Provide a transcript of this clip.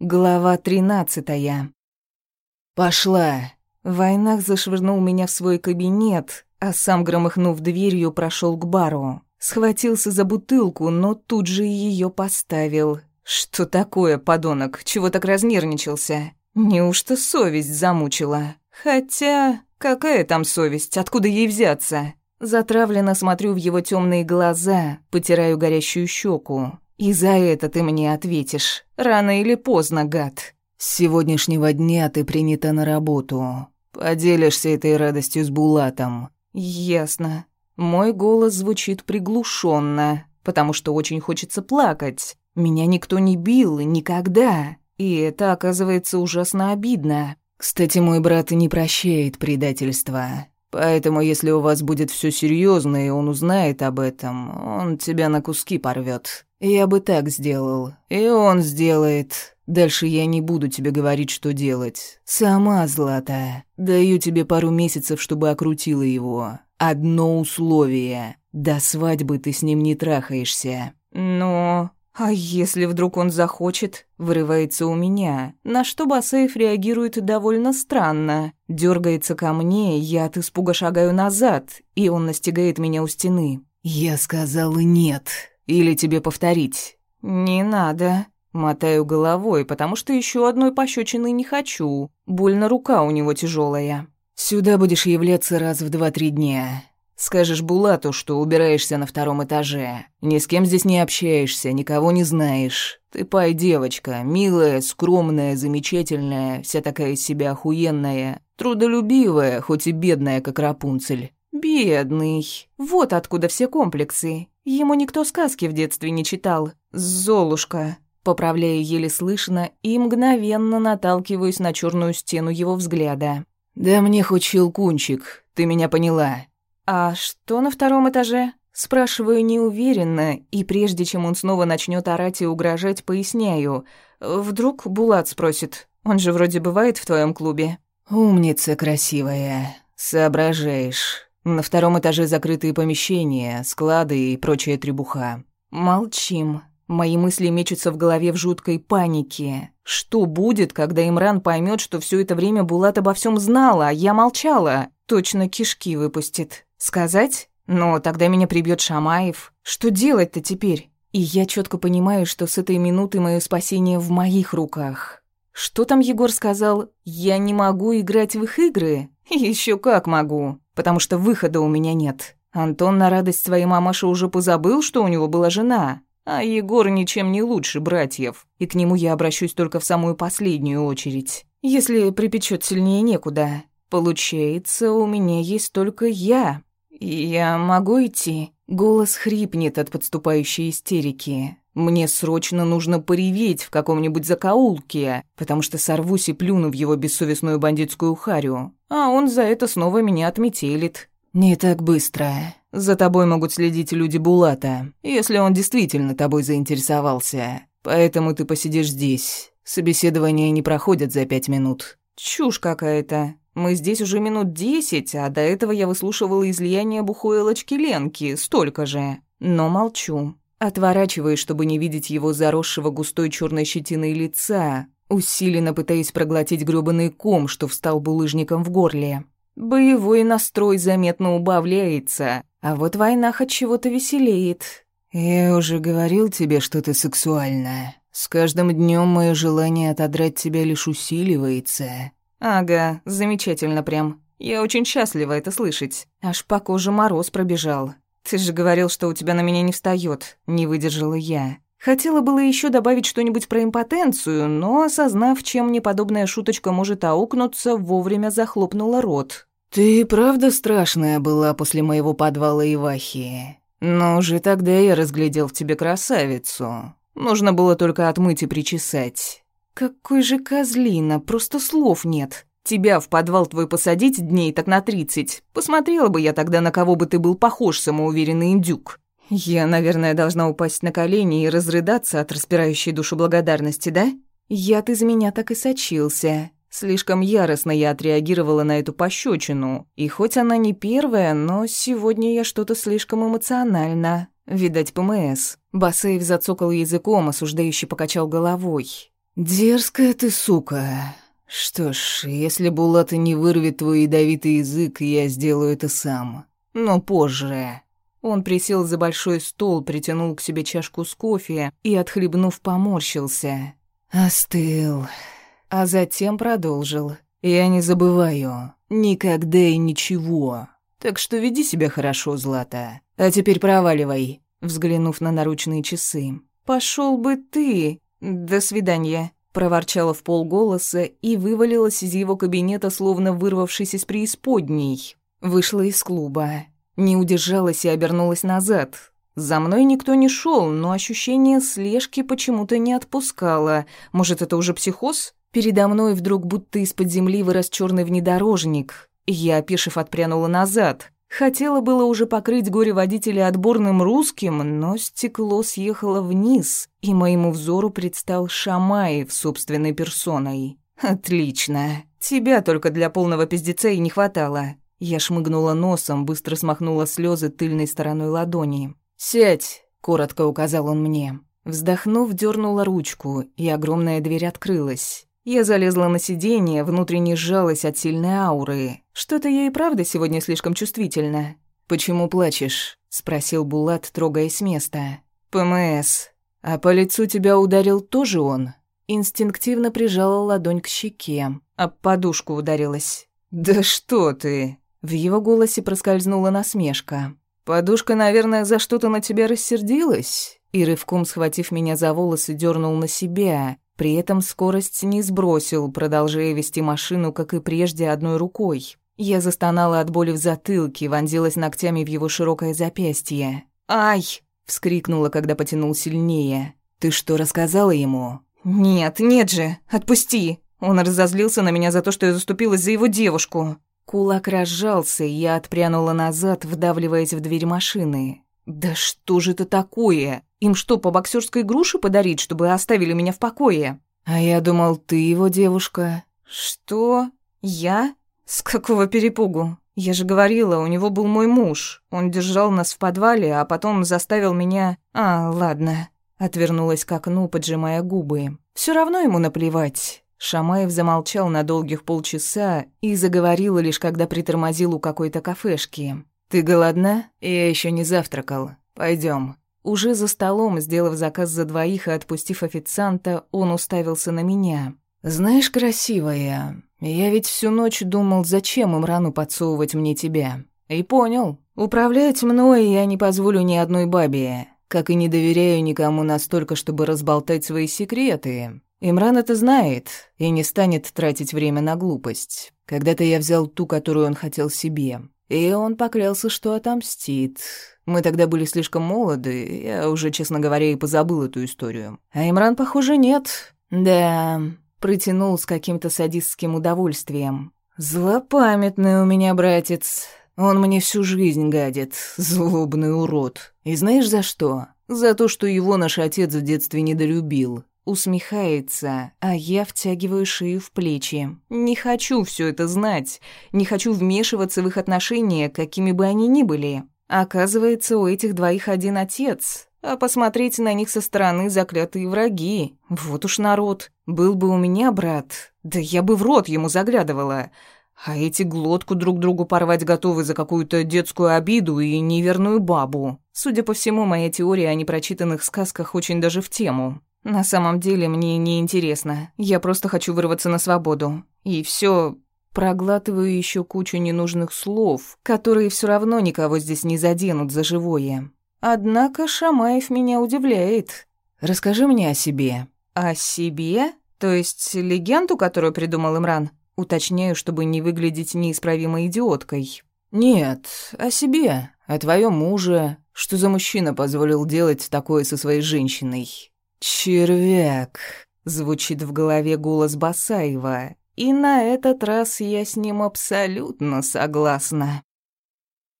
Глава тринадцатая. «Пошла!» Войнах зашвырнул меня в свой кабинет, а сам, громыхнув дверью, прошел к бару. Схватился за бутылку, но тут же ее поставил. «Что такое, подонок? Чего так разнервничался? Неужто совесть замучила? Хотя, какая там совесть? Откуда ей взяться?» Затравленно смотрю в его темные глаза, потираю горящую щеку. «И за это ты мне ответишь. Рано или поздно, гад». «С сегодняшнего дня ты принята на работу. Поделишься этой радостью с Булатом». «Ясно. Мой голос звучит приглушенно, потому что очень хочется плакать. Меня никто не бил никогда, и это оказывается ужасно обидно. Кстати, мой брат не прощает предательства. Поэтому, если у вас будет все серьезно и он узнает об этом, он тебя на куски порвет. Я бы так сделал. И он сделает. Дальше я не буду тебе говорить, что делать. Сама, Злата. Даю тебе пару месяцев, чтобы окрутила его. Одно условие. До свадьбы ты с ним не трахаешься. Но... «А если вдруг он захочет?» — вырывается у меня, на что Басаев реагирует довольно странно. Дёргается ко мне, я от испуга шагаю назад, и он настигает меня у стены. «Я сказала нет. Или тебе повторить?» «Не надо». Мотаю головой, потому что еще одной пощечины не хочу. Больно рука у него тяжелая. «Сюда будешь являться раз в два-три дня. Скажешь Булату, что убираешься на втором этаже. Ни с кем здесь не общаешься, никого не знаешь. Ты пай девочка, милая, скромная, замечательная, вся такая из себя охуенная, трудолюбивая, хоть и бедная, как Рапунцель. Бедный. Вот откуда все комплексы. Ему никто сказки в детстве не читал. Золушка. Поправляю еле слышно и мгновенно наталкиваюсь на черную стену его взгляда. «Да мне хоть щелкунчик, ты меня поняла. «А что на втором этаже?» Спрашиваю неуверенно, и прежде чем он снова начнет орать и угрожать, поясняю. Вдруг Булат спросит. Он же вроде бывает в твоем клубе. «Умница красивая. Соображаешь. На втором этаже закрытые помещения, склады и прочая требуха». Молчим. Мои мысли мечутся в голове в жуткой панике. Что будет, когда Имран поймет, что все это время Булат обо всем знала, а я молчала? Точно кишки выпустит. Сказать? Но тогда меня прибьет Шамаев. Что делать-то теперь? И я четко понимаю, что с этой минуты мое спасение в моих руках. Что там Егор сказал? Я не могу играть в их игры? Еще как могу, потому что выхода у меня нет. Антон на радость своей мамаши уже позабыл, что у него была жена. А Егор ничем не лучше братьев, и к нему я обращусь только в самую последнюю очередь. Если припечет сильнее некуда. Получается, у меня есть только я, «Я могу идти?» Голос хрипнет от подступающей истерики. «Мне срочно нужно пореветь в каком-нибудь закоулке, потому что сорвусь и плюну в его бессовестную бандитскую харю, а он за это снова меня отметелит». «Не так быстро. За тобой могут следить люди Булата, если он действительно тобой заинтересовался. Поэтому ты посидишь здесь. Собеседования не проходят за пять минут». «Чушь какая-то. Мы здесь уже минут десять, а до этого я выслушивала излияние бухуэлочки Ленки, столько же. Но молчу. Отворачиваюсь, чтобы не видеть его заросшего густой черной щетиной лица, усиленно пытаясь проглотить грёбаный ком, что встал булыжником в горле. Боевой настрой заметно убавляется, а вот война хоть чего-то веселеет. «Я уже говорил тебе, что ты сексуальна. С каждым днем мое желание отодрать тебя лишь усиливается. «Ага, замечательно прям. Я очень счастлива это слышать. Аж по коже мороз пробежал. Ты же говорил, что у тебя на меня не встаёт. Не выдержала я. Хотела было ещё добавить что-нибудь про импотенцию, но, осознав, чем мне подобная шуточка может аукнуться, вовремя захлопнула рот. «Ты правда страшная была после моего подвала Ивахи? Но уже тогда я разглядел в тебе красавицу. Нужно было только отмыть и причесать. «Какой же козлина, просто слов нет. Тебя в подвал твой посадить дней так на тридцать. Посмотрела бы я тогда, на кого бы ты был похож, самоуверенный индюк». Я, наверное, должна упасть на колени и разрыдаться от распирающей душу благодарности, да? Яд из меня так и сочился. Слишком яростно я отреагировала на эту пощечину. И хоть она не первая, но сегодня я что-то слишком эмоционально. Видать, ПМС. Басейв зацокал языком, осуждающий покачал головой. «Дерзкая ты сука. Что ж, если Булата не вырвет твой ядовитый язык, я сделаю это сам. Но позже». Он присел за большой стол, притянул к себе чашку с кофе и, отхлебнув, поморщился. Остыл. А затем продолжил. «Я не забываю. Никогда и ничего. Так что веди себя хорошо, Злата. А теперь проваливай», взглянув на наручные часы. «Пошёл бы ты. До свидания», проворчала в полголоса и вывалилась из его кабинета, словно вырвавшись из преисподней. Вышла из клуба. Не удержалась и обернулась назад. За мной никто не шел, но ощущение слежки почему-то не отпускало. Может, это уже психоз? Передо мной вдруг будто из-под земли вырос черный внедорожник. Я, опешив, отпрянула назад. Хотела было уже покрыть горе водителя отборным русским, но стекло съехало вниз, и моему взору предстал Шамаев собственной персоной. «Отлично. Тебя только для полного пиздеца и не хватало». Я шмыгнула носом, быстро смахнула слезы тыльной стороной ладони. «Сядь», — коротко указал он мне. Вздохнув, дернула ручку, и огромная дверь открылась. Я залезла на сиденье, внутренне сжалась от сильной ауры. Что-то я и правда сегодня слишком чувствительна. «Почему плачешь?» — спросил Булат, трогаясь с места. «ПМС. А по лицу тебя ударил тоже он?» Инстинктивно прижала ладонь к щеке, а подушку ударилась. «Да что ты!» В его голосе проскользнула насмешка. «Подушка, наверное, за что-то на тебя рассердилась?» И рывком, схватив меня за волосы, дернул на себя. При этом скорость не сбросил, продолжая вести машину, как и прежде, одной рукой. Я застонала от боли в затылке, вонзилась ногтями в его широкое запястье. «Ай!» — вскрикнула, когда потянул сильнее. «Ты что, рассказала ему?» «Нет, нет же! Отпусти!» Он разозлился на меня за то, что я заступилась за его девушку. Кулак разжался, и я отпрянула назад, вдавливаясь в дверь машины. «Да что же это такое? Им что, по боксерской груше подарить, чтобы оставили меня в покое?» «А я думал, ты его девушка». «Что? Я? С какого перепугу? Я же говорила, у него был мой муж. Он держал нас в подвале, а потом заставил меня... А, ладно». Отвернулась к окну, поджимая губы. Все равно ему наплевать. Шамаев замолчал на долгих полчаса и заговорил лишь когда притормозил у какой-то кафешки. «Ты голодна? Я еще не завтракал. Пойдем. Уже за столом, сделав заказ за двоих и отпустив официанта, он уставился на меня. «Знаешь, красивая, я ведь всю ночь думал, зачем им рану подсовывать мне тебя. И понял. Управлять мной я не позволю ни одной бабе, как и не доверяю никому настолько, чтобы разболтать свои секреты. Имран это знает и не станет тратить время на глупость. Когда-то я взял ту, которую он хотел себе, и он поклялся, что отомстит. Мы тогда были слишком молоды, я уже, честно говоря, и позабыл эту историю. А Имран, похоже, нет. Да, протянул с каким-то садистским удовольствием. Злопамятный у меня братец. Он мне всю жизнь гадит, злобный урод. И знаешь за что? За то, что его наш отец в детстве недолюбил. Усмехается, а я втягиваю шею в плечи. Не хочу все это знать, не хочу вмешиваться в их отношения, какими бы они ни были. Оказывается, у этих двоих один отец, а посмотреть на них со стороны заклятые враги. Вот уж народ. Был бы у меня брат, да я бы в рот ему заглядывала. А эти глотку друг другу порвать готовы за какую-то детскую обиду и неверную бабу. Судя по всему, моя теория о непрочитанных сказках очень даже в тему. На самом деле мне не интересно. Я просто хочу вырваться на свободу. И все проглатываю еще кучу ненужных слов, которые все равно никого здесь не заденут за живое. Однако Шамаев меня удивляет. Расскажи мне о себе. О себе? То есть легенду, которую придумал Имран? Уточняю, чтобы не выглядеть неисправимой идиоткой. Нет, о себе, о твоем муже. Что за мужчина позволил делать такое со своей женщиной? «Червяк», — звучит в голове голос Басаева, и на этот раз я с ним абсолютно согласна.